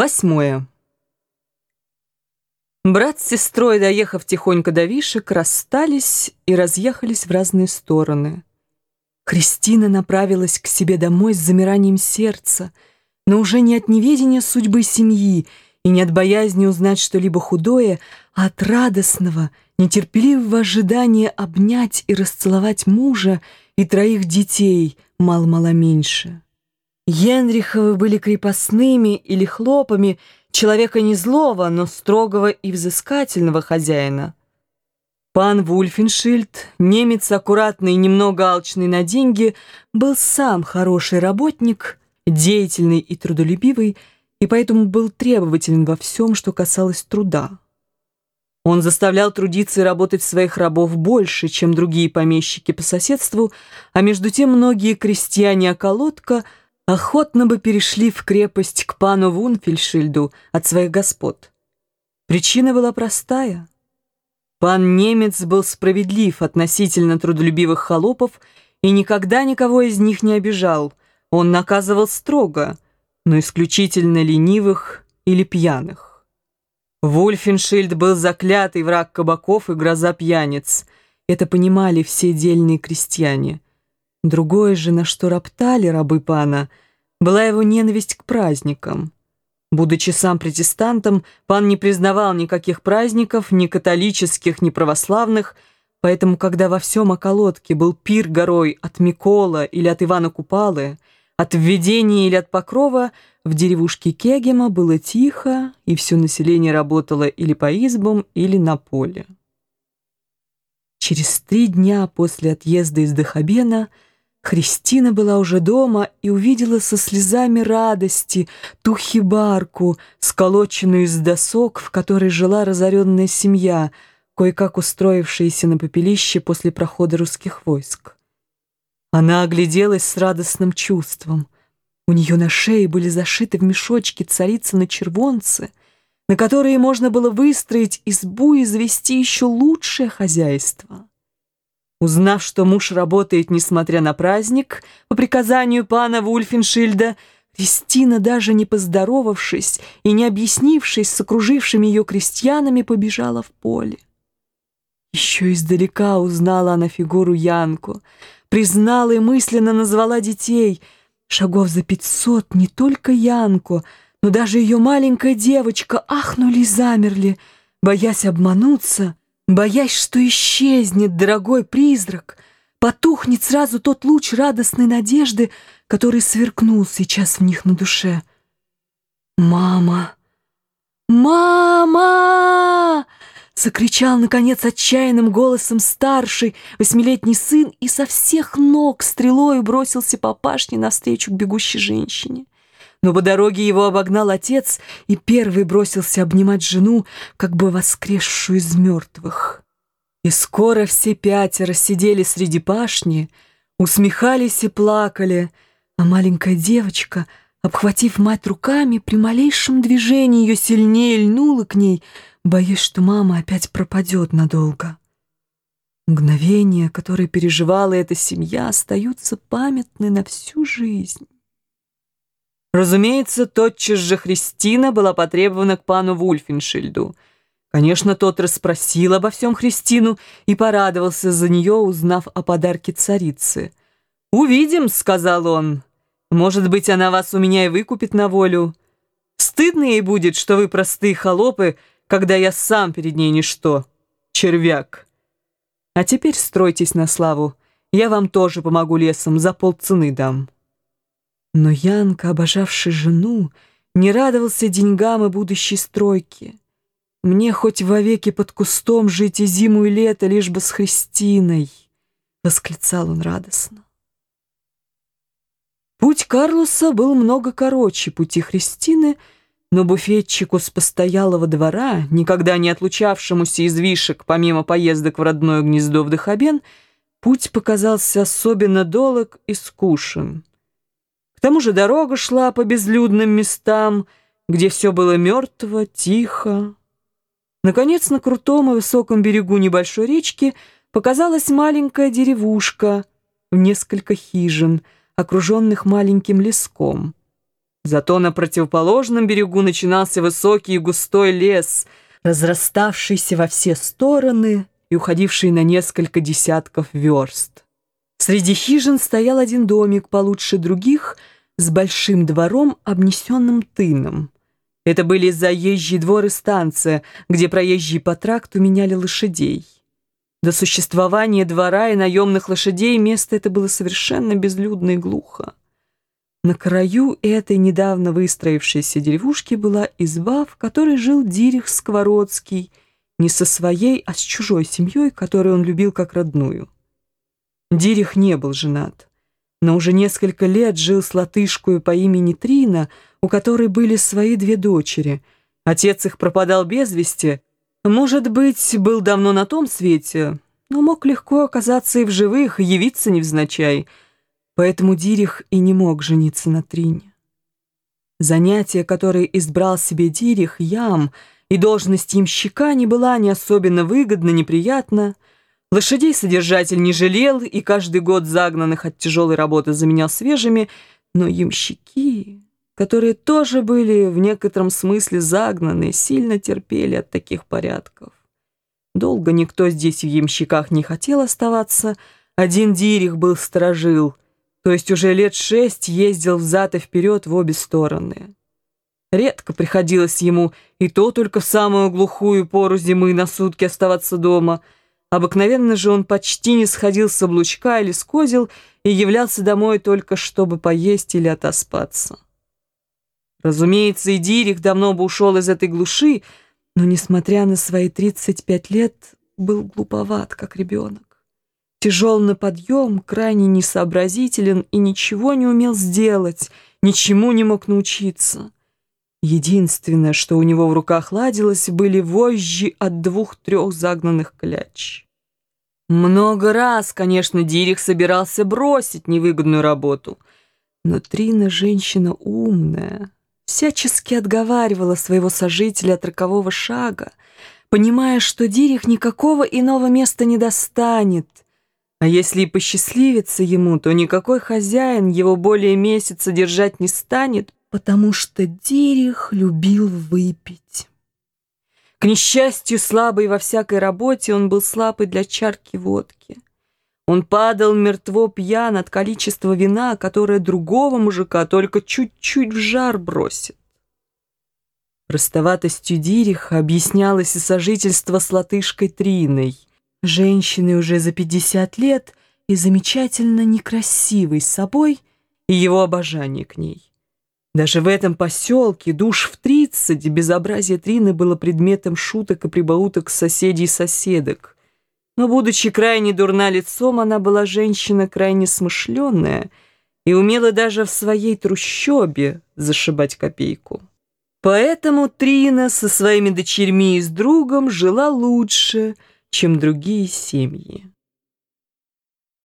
Восьмое. Брат с сестрой, доехав тихонько до Вишек, расстались и разъехались в разные стороны. Кристина направилась к себе домой с замиранием сердца, но уже не от неведения судьбы семьи и не от боязни узнать что-либо худое, а от радостного, нетерпеливого ожидания обнять и расцеловать мужа и троих детей, мало-мало меньше. Генриховы были крепостными или хлопами человека не злого, но строгого и взыскательного хозяина. Пан Вульфеншильд, немец аккуратный и немного алчный на деньги, был сам хороший работник, деятельный и трудолюбивый, и поэтому был требователен во всем, что касалось труда. Он заставлял трудиться и работать своих рабов больше, чем другие помещики по соседству, а между тем многие крестьяне-околотка – охотно бы перешли в крепость к пану Вунфельшильду от своих господ. Причина была простая. Пан немец был справедлив относительно трудолюбивых холопов и никогда никого из них не обижал. Он наказывал строго, но исключительно ленивых или пьяных. Вульфеншильд был заклятый враг кабаков и гроза пьяниц. Это понимали все дельные крестьяне – Другое же, на что роптали рабы пана, была его ненависть к праздникам. Будучи сам протестантом, пан не признавал никаких праздников, ни католических, ни православных, поэтому, когда во всем околотке был пир горой от Микола или от Ивана Купалы, от введения или от покрова, в деревушке Кегема было тихо, и все население работало или по избам, или на поле. Через три дня после отъезда из Дахабена – Христина была уже дома и увидела со слезами радости ту хибарку, сколоченную из досок, в которой жила разоренная семья, кое-как устроившаяся на попелище после прохода русских войск. Она огляделась с радостным чувством. У нее на шее были зашиты в мешочки царицы на червонце, на которые можно было выстроить избу и завести еще лучшее хозяйство. Узнав, что муж работает, несмотря на праздник, по приказанию пана Вульфеншильда, Кристина, даже не поздоровавшись и не объяснившись с окружившими ее крестьянами, побежала в поле. Еще издалека узнала она фигуру Янку, признала и мысленно назвала детей. Шагов за пятьсот не только Янку, но даже ее маленькая девочка ахнули и замерли, боясь обмануться — Боясь, что исчезнет дорогой призрак, потухнет сразу тот луч радостной надежды, который сверкнул сейчас в них на душе. «Мама! Мама!» Закричал, наконец, отчаянным голосом старший восьмилетний сын и со всех ног стрелой бросился по пашне навстречу к бегущей женщине но по дороге его обогнал отец и первый бросился обнимать жену, как бы воскресшую из мертвых. И скоро все пятеро сидели среди пашни, усмехались и плакали, а маленькая девочка, обхватив мать руками, при малейшем движении ее сильнее льнула к ней, боясь, что мама опять пропадет надолго. Мгновения, которые переживала эта семья, остаются памятны на всю жизнь. Разумеется, тотчас же Христина была потребована к пану Вульфеншильду. Конечно, тот расспросил обо всем Христину и порадовался за нее, узнав о подарке царицы. «Увидим», — сказал он. «Может быть, она вас у меня и выкупит на волю. Стыдно ей будет, что вы простые холопы, когда я сам перед ней ничто. Червяк. А теперь стройтесь на славу. Я вам тоже помогу лесом, за полцены дам». Но Янка, обожавший жену, не радовался деньгам и будущей стройке. «Мне хоть вовеки под кустом жить и зиму, и лето, лишь бы с Христиной!» — восклицал он радостно. Путь Карлоса был много короче пути Христины, но буфетчику с постоялого двора, никогда не отлучавшемуся из вишек, помимо поездок в родное гнездо в Дахабен, путь показался особенно долг и скушен. К тому же дорога шла по безлюдным местам, где все было мертво, тихо. Наконец, на крутом и высоком берегу небольшой речки показалась маленькая деревушка в несколько хижин, окруженных маленьким леском. Зато на противоположном берегу начинался высокий и густой лес, разраставшийся во все стороны и уходивший на несколько десятков верст. Среди хижин стоял один домик получше других с большим двором, обнесенным тыном. Это были заезжий двор и станция, где проезжие по тракту меняли лошадей. До существования двора и наемных лошадей место это было совершенно безлюдно и глухо. На краю этой недавно выстроившейся деревушки была изба, в которой жил Дирих Сквородский, не со своей, а с чужой семьей, которую он любил как родную. Дирих не был женат, но уже несколько лет жил с латышкой по имени Трина, у которой были свои две дочери. Отец их пропадал без вести, может быть, был давно на том свете, но мог легко оказаться и в живых, и явиться невзначай — Поэтому Дирих и не мог жениться на Трине. Занятие, которое избрал себе Дирих, ям, и должность ямщика не была ни особенно выгодна, неприятна. Лошадей содержатель не жалел и каждый год загнанных от тяжелой работы заменял свежими, но ямщики, которые тоже были в некотором смысле загнаны, сильно терпели от таких порядков. Долго никто здесь в ямщиках не хотел оставаться, один Дирих был сторожил — то есть уже лет шесть ездил взад и вперед в обе стороны. Редко приходилось ему и то только в самую глухую пору зимы на сутки оставаться дома. Обыкновенно же он почти не сходил с облучка или с козел и являлся домой только чтобы поесть или отоспаться. Разумеется, и Дирих давно бы ушел из этой глуши, но, несмотря на свои 35 лет, был глуповат, как ребенок. Тяжел на подъем, крайне несообразителен и ничего не умел сделать, ничему не мог научиться. Единственное, что у него в руках ладилось, были вожжи от двух-трех загнанных кляч. Много раз, конечно, Дирих собирался бросить невыгодную работу, но Трина женщина умная, всячески отговаривала своего сожителя от рокового шага, понимая, что Дирих никакого иного места не достанет — а если и посчастливится ему, то никакой хозяин его более месяца держать не станет, потому что Дирих любил выпить. К несчастью, слабый во всякой работе, он был слабый для чарки водки. Он падал мертво пьян от количества вина, которое другого мужика только чуть-чуть в жар бросит. Простоватостью Дириха объяснялось и сожительство с латышкой Триной — женщины уже за 50 лет и замечательно некрасивой собой, и его обожание к ней. Даже в этом поселке, душ в тридцать, безобразие Трины было предметом шуток и прибауток соседей и соседок. Но, будучи крайне дурна лицом, она была женщина крайне смышленная и умела даже в своей трущобе зашибать копейку. Поэтому Трина со своими дочерьми и с другом жила лучше – чем другие семьи.